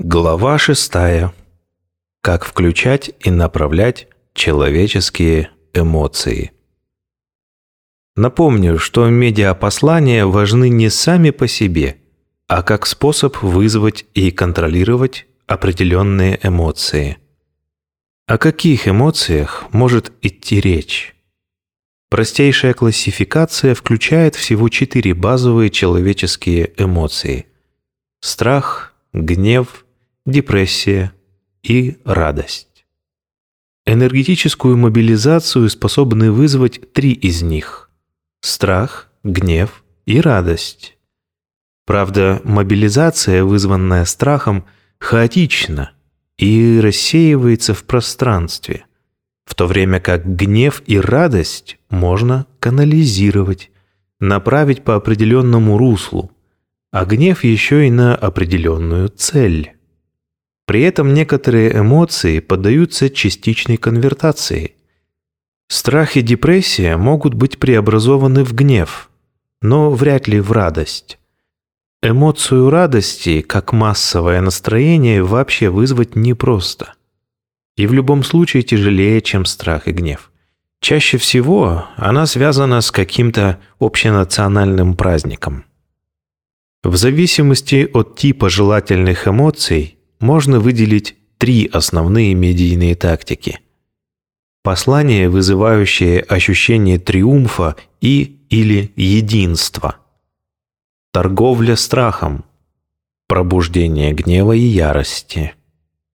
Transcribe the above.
Глава шестая. Как включать и направлять человеческие эмоции. Напомню, что медиапослания важны не сами по себе, а как способ вызвать и контролировать определенные эмоции. О каких эмоциях может идти речь? Простейшая классификация включает всего четыре базовые человеческие эмоции – страх, гнев, депрессия и радость. Энергетическую мобилизацию способны вызвать три из них – страх, гнев и радость. Правда, мобилизация, вызванная страхом, хаотична и рассеивается в пространстве – в то время как гнев и радость можно канализировать, направить по определенному руслу, а гнев еще и на определенную цель. При этом некоторые эмоции поддаются частичной конвертации. Страх и депрессия могут быть преобразованы в гнев, но вряд ли в радость. Эмоцию радости, как массовое настроение, вообще вызвать непросто – и в любом случае тяжелее, чем страх и гнев. Чаще всего она связана с каким-то общенациональным праздником. В зависимости от типа желательных эмоций можно выделить три основные медийные тактики. Послание, вызывающее ощущение триумфа и или единства. Торговля страхом. Пробуждение гнева и ярости